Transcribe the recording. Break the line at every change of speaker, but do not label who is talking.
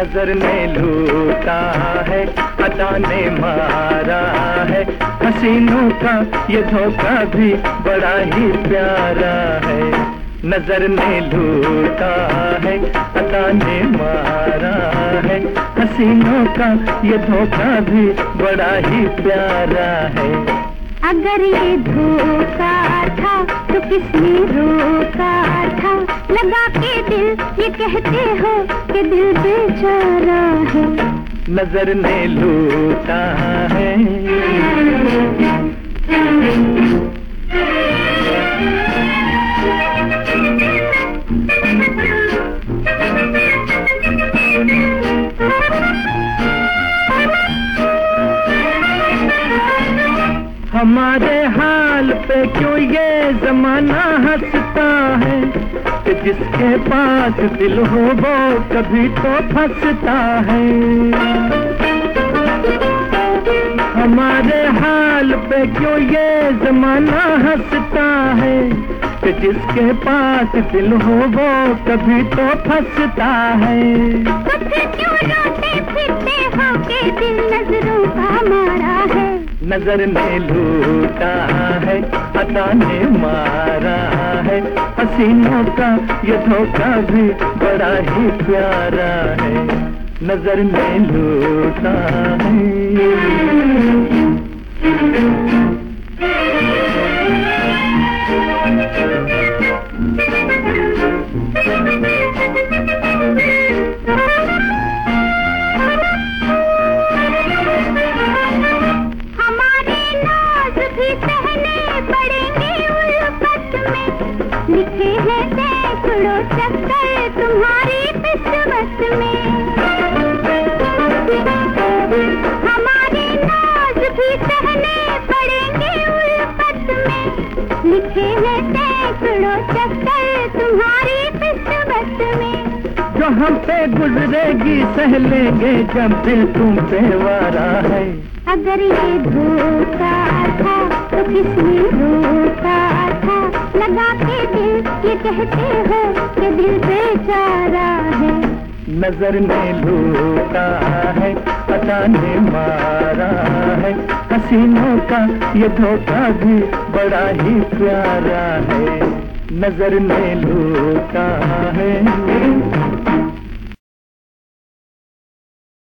नज़र ने लूटा है अदा ने मारा है। हसीनों का ये धोखा भी बड़ा ही प्यारा है। नज़र ने लूटा है अदा ने मारा है। हसीनों का ये धोखा भी बड़ा ही प्यारा है।
अगर ये धोखा था तो किसने रोका? लगा के दिल, ये कहते हो कि दिल बेचारा है।
नज़र ने लूटा है। हमारे हाल पे क्यों ये जमाना हंसता है? जिसके पास दिल हो वो कभी तो फंसता है। हमारे हाल पे क्यों ये जमाना हंसता है? कि जिसके पास दिल हो वो कभी तो फंसता है।
क्यों रोते फिरते के दिल नज़रों का मारा है?
नज़र ने लूटा है अदा ने मारा है। हसीनों का ये धोखा भी बड़ा ही प्यारा है। नज़र में लूटा
लिखे हैं सैकड़ों चक्कर तुम्हारी किस्मत में। हमारे नाज भी सहने पड़ेंगे उल्फत में। लिखे हैं सैकड़ों चक्कर तुम्हारी किस्मत में।
जो हम पे गुजरेगी सह लेंगे जब दिल तुम पे वारा है।
अगर ये धोखा था तो किसने ये कहते हो कि दिल बेचारा है।
नज़र ने लूटा है, पता ने मारा है। हसीनों का ये धोखा भी बड़ा ही प्यारा है। नज़र ने लूटा है।